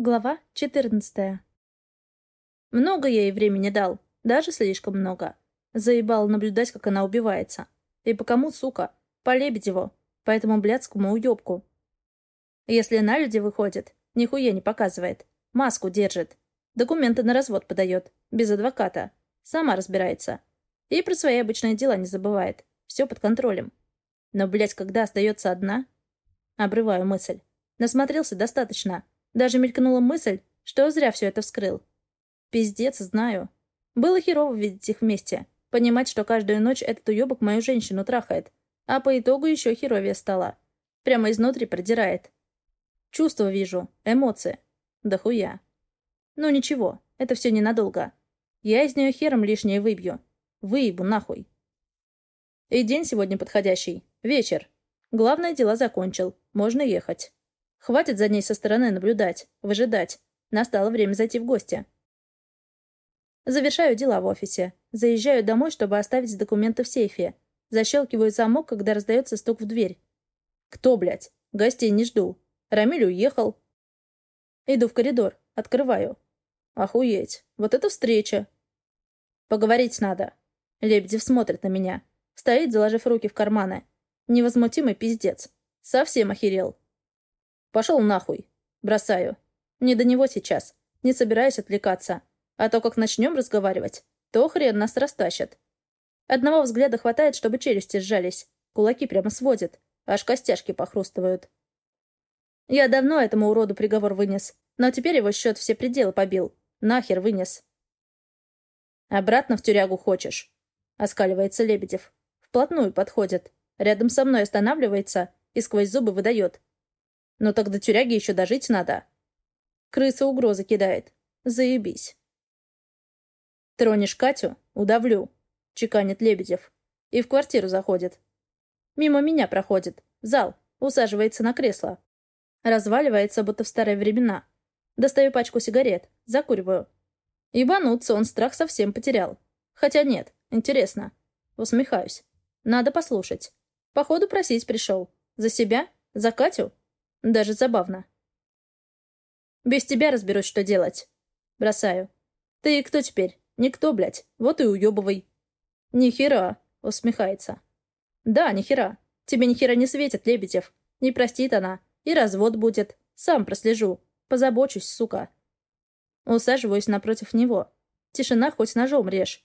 Глава 14 Много я ей времени дал, даже слишком много. Заебал наблюдать, как она убивается. И по кому, сука? По Лебедеву, по этому блядскому уёбку. Если на люди выходит, нихуя не показывает. Маску держит. Документы на развод подает. Без адвоката. Сама разбирается. И про свои обычные дела не забывает. Все под контролем. Но, блядь, когда остается одна... Обрываю мысль. Насмотрелся достаточно. Даже мелькнула мысль, что зря все это вскрыл. Пиздец, знаю. Было херово видеть их вместе. Понимать, что каждую ночь этот уебок мою женщину трахает. А по итогу еще херовее стало. Прямо изнутри продирает. Чувства вижу, эмоции. Да хуя. Ну ничего, это все ненадолго. Я из нее хером лишнее выбью. Выебу нахуй. И день сегодня подходящий. Вечер. Главное, дела закончил. Можно ехать. Хватит за ней со стороны наблюдать, выжидать. Настало время зайти в гости. Завершаю дела в офисе. Заезжаю домой, чтобы оставить документы в сейфе. Защелкиваю замок, когда раздается стук в дверь. Кто, блядь? Гостей не жду. Рамиль уехал. Иду в коридор. Открываю. Охуеть. Вот это встреча. Поговорить надо. Лебедев смотрит на меня. Стоит, заложив руки в карманы. Невозмутимый пиздец. Совсем охерел. Пошел нахуй. Бросаю. Не до него сейчас. Не собираюсь отвлекаться. А то, как начнем разговаривать, то хрен нас растащат. Одного взгляда хватает, чтобы челюсти сжались. Кулаки прямо сводят. Аж костяшки похрустывают. Я давно этому уроду приговор вынес. Но теперь его счет все пределы побил. Нахер вынес. «Обратно в тюрягу хочешь?» — оскаливается Лебедев. Вплотную подходит. Рядом со мной останавливается и сквозь зубы выдает. Но тогда тюряге еще дожить надо. Крыса угрозы кидает. Заебись. Тронешь Катю — удавлю, — чеканит Лебедев. И в квартиру заходит. Мимо меня проходит. В зал. Усаживается на кресло. Разваливается, будто в старые времена. Достаю пачку сигарет. Закуриваю. Ибануться он страх совсем потерял. Хотя нет, интересно. Усмехаюсь. Надо послушать. Походу просить пришел. За себя? За Катю? Даже забавно. Без тебя разберусь, что делать. Бросаю. Ты кто теперь? Никто, блядь. Вот и уебывай. Нихера, усмехается. Да, нихера. Тебе нихера не светит, Лебедев. Не простит она. И развод будет. Сам прослежу. Позабочусь, сука. Усаживаюсь напротив него. Тишина хоть ножом режь.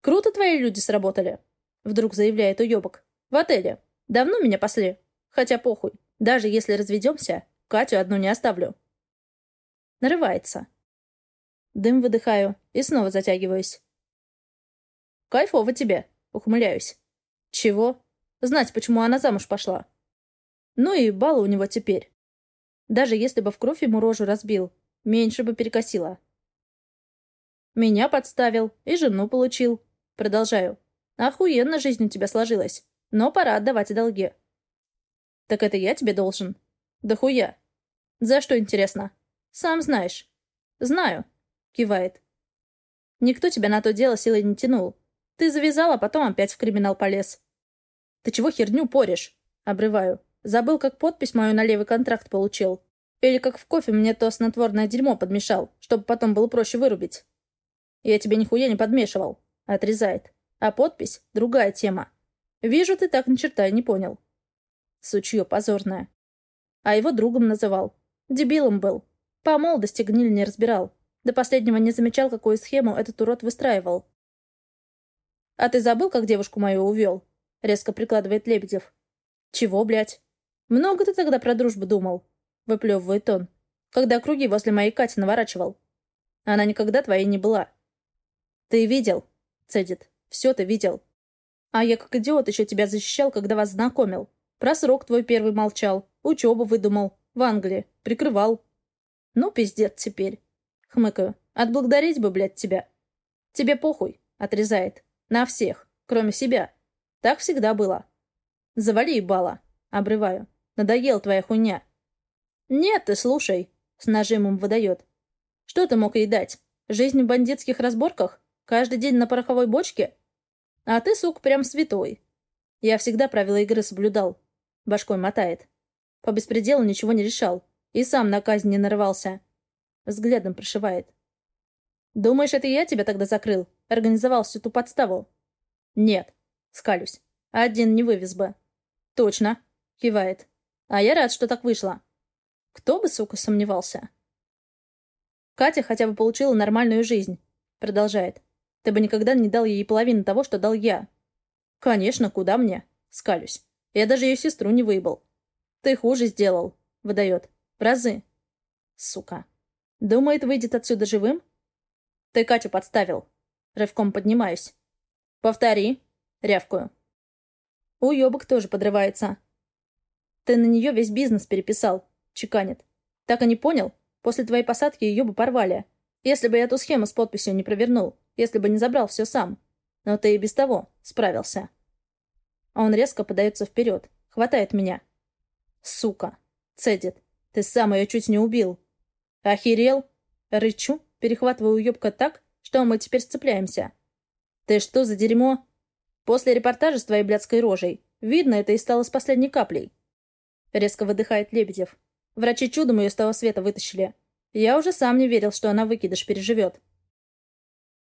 «Круто твои люди сработали», — вдруг заявляет уебок. «В отеле. Давно меня пасли. Хотя похуй. Даже если разведемся, Катю одну не оставлю. Нарывается. Дым выдыхаю и снова затягиваюсь. Кайфово тебе, ухмыляюсь. Чего? Знать, почему она замуж пошла. Ну и бал у него теперь. Даже если бы в кровь ему рожу разбил, меньше бы перекосило. Меня подставил и жену получил. Продолжаю. Охуенно жизнь у тебя сложилась, но пора отдавать долги. «Так это я тебе должен?» «Да хуя!» «За что, интересно?» «Сам знаешь». «Знаю», — кивает. «Никто тебя на то дело силой не тянул. Ты завязал, а потом опять в криминал полез». «Ты чего херню порешь?» Обрываю. Забыл, как подпись мою на левый контракт получил. Или как в кофе мне то снотворное дерьмо подмешал, чтобы потом было проще вырубить. Я тебе нихуя не подмешивал. Отрезает. А подпись — другая тема. Вижу, ты так ни черта и не понял. Сучье позорное. А его другом называл. Дебилом был. По молодости гниль не разбирал. До последнего не замечал, какую схему этот урод выстраивал. «А ты забыл, как девушку мою увел?» — резко прикладывает Лебедев. «Чего, блядь?» «Много ты тогда про дружбу думал?» — выплевывает он. «Когда круги возле моей Кати наворачивал. Она никогда твоей не была». «Ты видел?» — цедит. «Все ты видел. А я как идиот еще тебя защищал, когда вас знакомил. Про срок твой первый молчал. Учебу выдумал. В Англии. Прикрывал. Ну, пиздец теперь. Хмыкаю. Отблагодарить бы, блядь, тебя. Тебе похуй. Отрезает. На всех. Кроме себя. Так всегда было. Завали ебало. Обрываю. Надоел твоя хуйня. Нет, ты слушай. С нажимом выдает. Что ты мог ей дать? Жизнь в бандитских разборках? Каждый день на пороховой бочке? А ты, сук, прям святой. Я всегда правила игры соблюдал. Башкой мотает. По беспределу ничего не решал. И сам на казнь не нарывался. Взглядом прошивает. Думаешь, это я тебя тогда закрыл? Организовал всю ту подставу? Нет. Скалюсь. Один не вывез бы. Точно. Кивает. А я рад, что так вышло. Кто бы, сука, сомневался. Катя хотя бы получила нормальную жизнь. Продолжает. Ты бы никогда не дал ей половины того, что дал я. Конечно, куда мне? Скалюсь. Я даже ее сестру не выебал. Ты хуже сделал. Выдает. В разы. Сука. Думает, выйдет отсюда живым? Ты Катю подставил. Рывком поднимаюсь. Повтори. Рявкую. Уёбок тоже подрывается. Ты на нее весь бизнес переписал. Чеканит. Так и не понял? После твоей посадки ее бы порвали. Если бы я эту схему с подписью не провернул. Если бы не забрал все сам. Но ты и без того справился. А он резко подается вперед. Хватает меня. Сука. Цедит. Ты сам ее чуть не убил. Охерел? Рычу, перехватываю юбка так, что мы теперь сцепляемся. Ты что за дерьмо? После репортажа с твоей блядской рожей. Видно, это и стало с последней каплей. Резко выдыхает Лебедев. Врачи чудом ее с того света вытащили. Я уже сам не верил, что она выкидыш переживет.